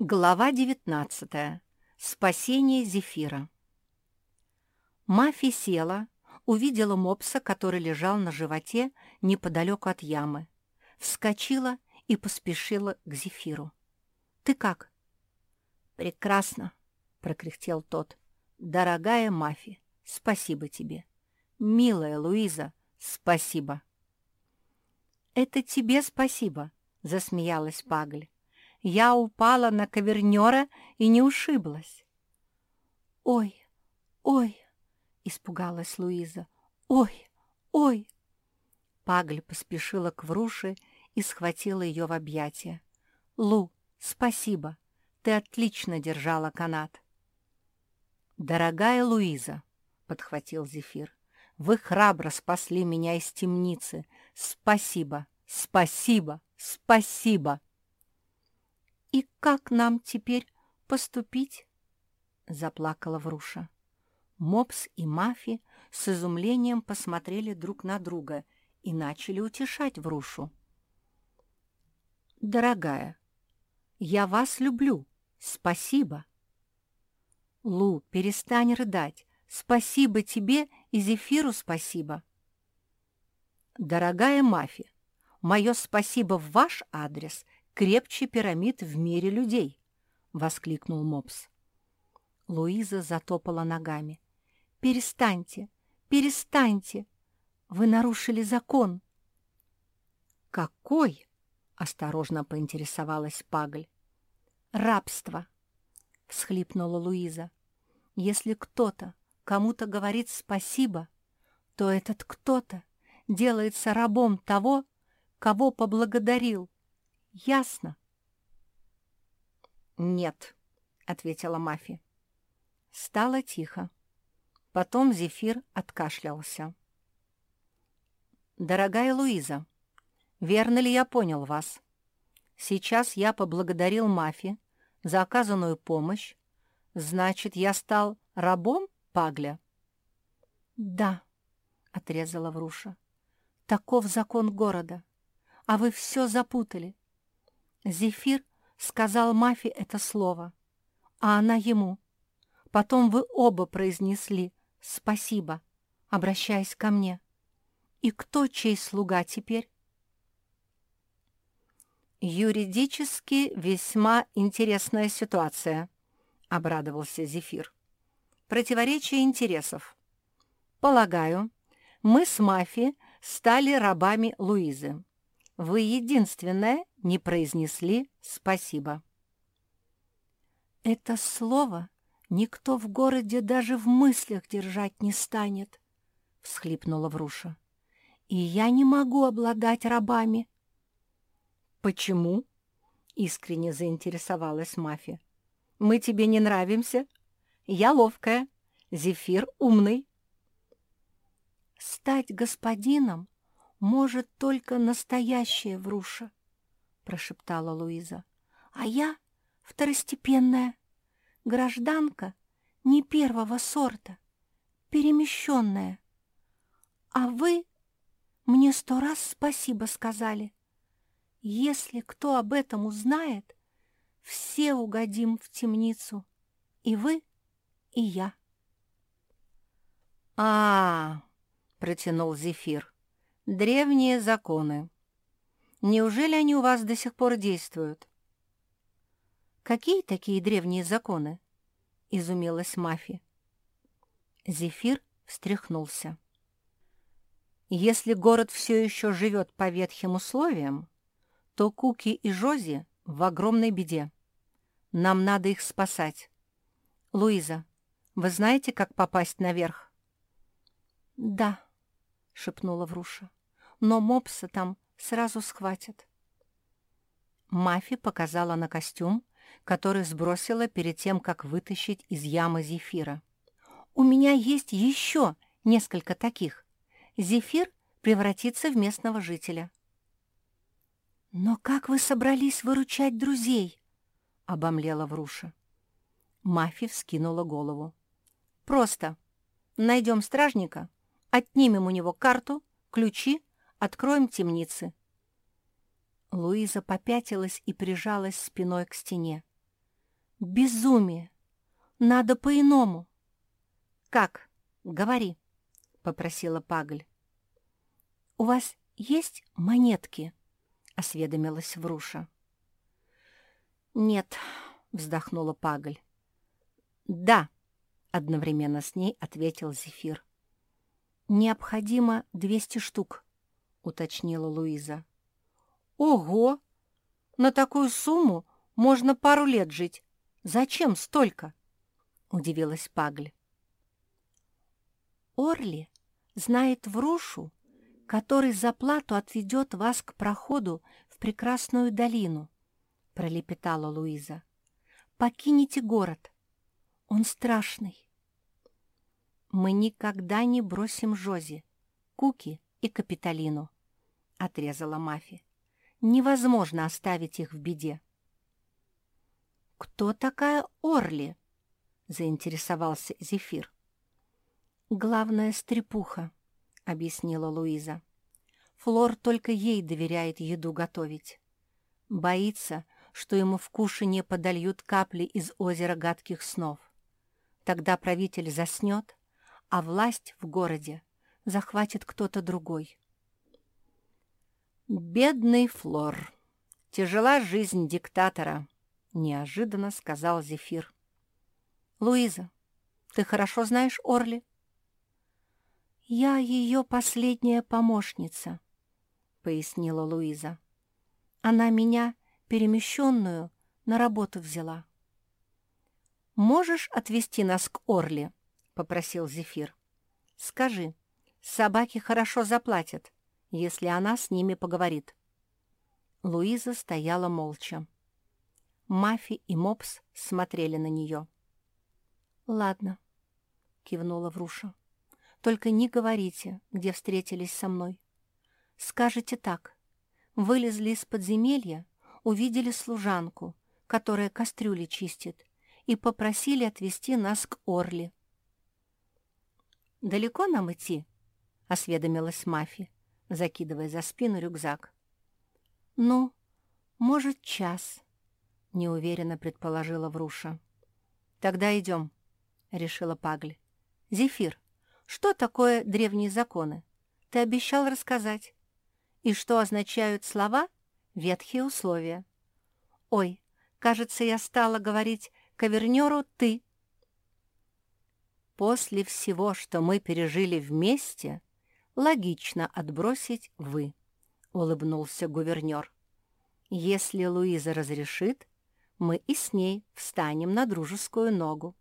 Глава 19. Спасение Зефира. Мафи села, увидела мопса, который лежал на животе неподалеку от ямы, вскочила и поспешила к Зефиру. «Ты как?» «Прекрасно», — прокряхтел тот. «Дорогая Мафи, спасибо тебе. Милая Луиза, спасибо». «Это тебе спасибо», — засмеялась Пагль я упала на ковернера и не ушиблась. «Ой, ой!» — испугалась Луиза. «Ой, ой!» Пагль поспешила к Вруше и схватила ее в объятия. «Лу, спасибо! Ты отлично держала канат!» «Дорогая Луиза!» — подхватил Зефир. «Вы храбро спасли меня из темницы! Спасибо! Спасибо! Спасибо!» «И как нам теперь поступить?» — заплакала Вруша. Мопс и Мафи с изумлением посмотрели друг на друга и начали утешать Врушу. «Дорогая, я вас люблю. Спасибо!» «Лу, перестань рыдать. Спасибо тебе и Зефиру спасибо!» «Дорогая Мафи, мое спасибо в ваш адрес — крепче пирамид в мире людей!» — воскликнул Мопс. Луиза затопала ногами. «Перестаньте! Перестаньте! Вы нарушили закон!» «Какой?» — осторожно поинтересовалась Пагль. «Рабство!» — всхлипнула Луиза. «Если кто-то кому-то говорит спасибо, то этот кто-то делается рабом того, кого поблагодарил. Ясно?» «Нет», — ответила Мафи. Стало тихо. Потом Зефир откашлялся. «Дорогая Луиза, верно ли я понял вас? Сейчас я поблагодарил Мафи за оказанную помощь. Значит, я стал рабом Пагля?» «Да», — отрезала Вруша. «Таков закон города. А вы все запутали. Зефир сказал Мафи это слово, а она ему. Потом вы оба произнесли «спасибо», обращаясь ко мне. И кто чей слуга теперь? «Юридически весьма интересная ситуация», — обрадовался Зефир. «Противоречие интересов. Полагаю, мы с Мафи стали рабами Луизы. Вы единственная не произнесли «спасибо». «Это слово никто в городе даже в мыслях держать не станет», — всхлипнула Вруша. «И я не могу обладать рабами». «Почему?» — искренне заинтересовалась Мафия. «Мы тебе не нравимся? Я ловкая, Зефир умный». «Стать господином может только настоящая вруша», — прошептала Луиза. «А я второстепенная, гражданка не первого сорта, перемещенная. А вы мне сто раз спасибо сказали. Если кто об этом узнает, все угодим в темницу, и вы, и я». «А, -а — протянул Зефир, — Древние законы. Неужели они у вас до сих пор действуют? Какие такие древние законы? Изумилась Мафи. Зефир встряхнулся. Если город все еще живет по ветхим условиям, то Куки и Жози в огромной беде. Нам надо их спасать. Луиза, вы знаете, как попасть наверх? — Да, — шепнула Вруша но мопса там сразу схватят. Мафи показала на костюм, который сбросила перед тем, как вытащить из ямы Зефира. «У меня есть еще несколько таких. Зефир превратится в местного жителя». «Но как вы собрались выручать друзей?» — обомлела Вруша. Мафи вскинула голову. «Просто. Найдем стражника, отнимем у него карту, ключи Откроем темницы». Луиза попятилась и прижалась спиной к стене. Безумие! Надо по-иному!» «Как? Говори!» — попросила Пагль. «У вас есть монетки?» — осведомилась Вруша. «Нет», — вздохнула Пагль. «Да», — одновременно с ней ответил Зефир. «Необходимо двести штук», — уточнила Луиза. «Ого! На такую сумму можно пару лет жить. Зачем столько?» — удивилась Пагль. «Орли знает Врушу, который за плату отведет вас к проходу в прекрасную долину», — пролепетала Луиза. «Покинете город. Он страшный». «Мы никогда не бросим Жози, Куки и Капитолину», — отрезала Мафи. «Невозможно оставить их в беде». «Кто такая Орли?» — заинтересовался Зефир. «Главная стрепуха», — объяснила Луиза. «Флор только ей доверяет еду готовить. Боится, что ему в кушанье подольют капли из озера гадких снов. Тогда правитель заснет, а власть в городе захватит кто-то другой». «Бедный Флор! Тяжела жизнь диктатора!» — неожиданно сказал Зефир. «Луиза, ты хорошо знаешь Орли?» «Я ее последняя помощница», — пояснила Луиза. «Она меня, перемещенную, на работу взяла». «Можешь отвезти нас к Орли?» — попросил Зефир. «Скажи, собаки хорошо заплатят, если она с ними поговорит». Луиза стояла молча. Мафи и Мопс смотрели на нее. «Ладно», — кивнула Вруша. «Только не говорите, где встретились со мной. Скажите так. Вылезли из подземелья, увидели служанку, которая кастрюли чистит, и попросили отвезти нас к Орли». «Далеко нам идти?» — осведомилась Мафи, закидывая за спину рюкзак. «Ну, может, час», — неуверенно предположила Вруша. «Тогда идем», — решила Пагль. «Зефир, что такое древние законы? Ты обещал рассказать. И что означают слова «ветхие условия»? Ой, кажется, я стала говорить кавернеру «ты». После всего, что мы пережили вместе, логично отбросить «вы», — улыбнулся гувернер. Если Луиза разрешит, мы и с ней встанем на дружескую ногу.